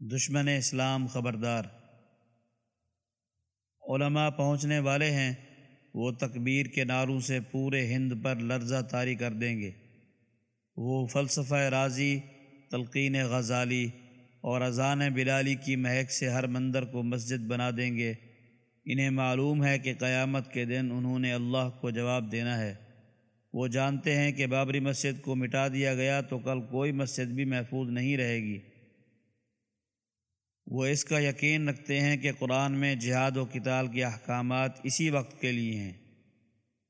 دشمن اسلام خبردار۔ علماء پہنچنے والے ہیں، وہ تکبیر کے نعروں سے پورے ہند پر لرزہ طاری کر دیں گے۔ وہ فلسفہ راضی، تلقین غزالی اور اذان بلالی کی مہک سے ہر مندر کو مسجد بنا دیں گے۔ انہیں معلوم ہے کہ قیامت کے دن انہوں نے اللہ کو جواب دینا ہے۔ وہ جانتے ہیں کہ بابری مسجد کو مٹا دیا گیا تو کل کوئی مسجد بھی محفوظ نہیں رہے گی۔ وہ اس کا یقین رکھتے ہیں کہ قرآن میں جہاد و کتال کے احکامات اسی وقت کے لیے ہیں۔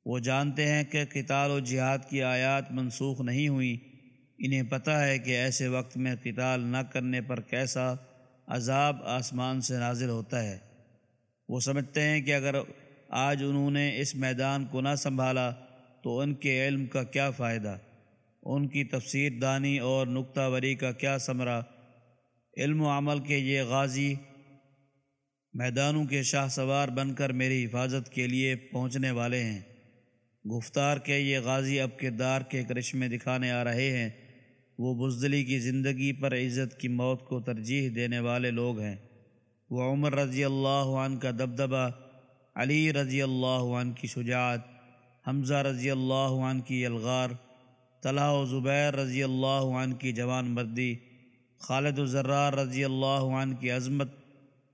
وہ جانتے ہیں کہ کتال و جہاد کی آیات منسوخ نہیں ہوئیں انہیں پتہ ہے کہ ایسے وقت میں کتال نہ کرنے پر کیسا عذاب آسمان سے نازل ہوتا ہے۔ وہ سمجھتے ہیں کہ اگر آج انہوں نے اس میدان کو نہ سنبھالا تو ان کے علم کا کیا فائدہ، ان کی تفسیر دانی اور نقطہ وری کا کیا ثمرہ علم و عمل کے یہ غازی میدانوں کے شاہ سوار بن کر میری حفاظت کے لیے پہنچنے والے ہیں۔ گفتار کے یہ غازی اب کردار کے کرشمے دکھانے آ رہے ہیں۔ وہ بزدلی کی زندگی پر عزت کی موت کو ترجیح دینے والے لوگ ہیں۔ وہ عمر رضی اللہ عنہ کا دبدبہ، علی رضی اللہ عنہ کی شجاعت، حمزہ رضی اللہ عنہ کی الغار طلحہ و زبیر رضی اللہ عنہ کی جوان مردی خالد الزرار رضی اللہ عنہ کی عظمت،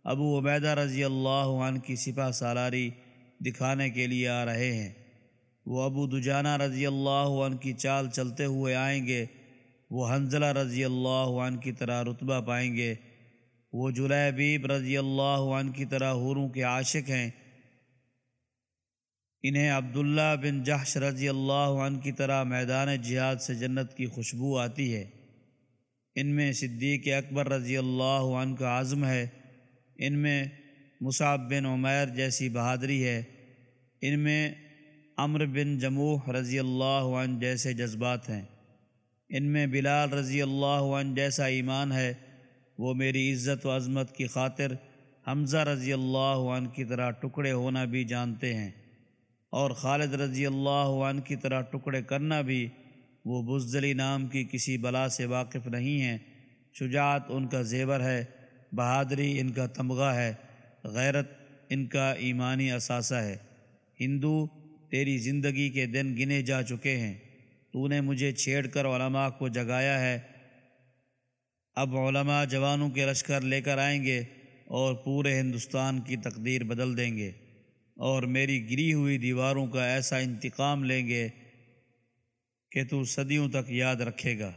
ابو عبیدہ رضی اللہ عنہ کی سپہ سالاری دکھانے کے لیے آ رہے ہیں۔ وہ ابو دجانہ رضی اللہ عنہ کی چال چلتے ہوئے آئیں گے، وہ حنزلہ رضی اللہ عنہ کی طرح رتبہ پائیں گے۔ وہ جلیبیب رضی اللہ عنہ کی طرح حوروں کے عاشق ہیں۔ انہیں عبداللہ بن جحش رضی اللہ عنہ کی طرح میدان جہاد سے جنت کی خوشبو آتی ہے۔ ان میں صدیق اکبر رضی اللہ عنہ کا عزم ہے، ان میں مصعب بن عمیر جیسی بہادری ہے، ان میں امر بن جموح رضی اللہ عنہ جیسے جذبات ہیں، ان میں بلال رضی اللہ عنہ جیسا ایمان ہے، وہ میری عزت و عظمت کی خاطر حمزہ رضی اللہ عنہ کی طرح ٹکڑے ہونا بھی جانتے ہیں اور خالد رضی اللہ عنہ کی طرح ٹکڑے کرنا بھی وہ بزدلی نام کی کسی بلا سے واقف نہیں ہیں۔ شجاعت ان کا زیور ہے، بہادری ان کا تمغہ ہے، غیرت ان کا ایمانی اثاثہ ہے۔ ہندو، تیری زندگی کے دن گنے جا چکے ہیں۔ تو نے مجھے چھیڑ کر علماء کو جگایا ہے۔ اب علماء جوانوں کے لشکر لے کر آئیں گے اور پورے ہندوستان کی تقدیر بدل دیں گے۔ اور میری گری ہوئی دیواروں کا ایسا انتقام لیں گے کہ تو صدیوں تک یاد رکھے گا۔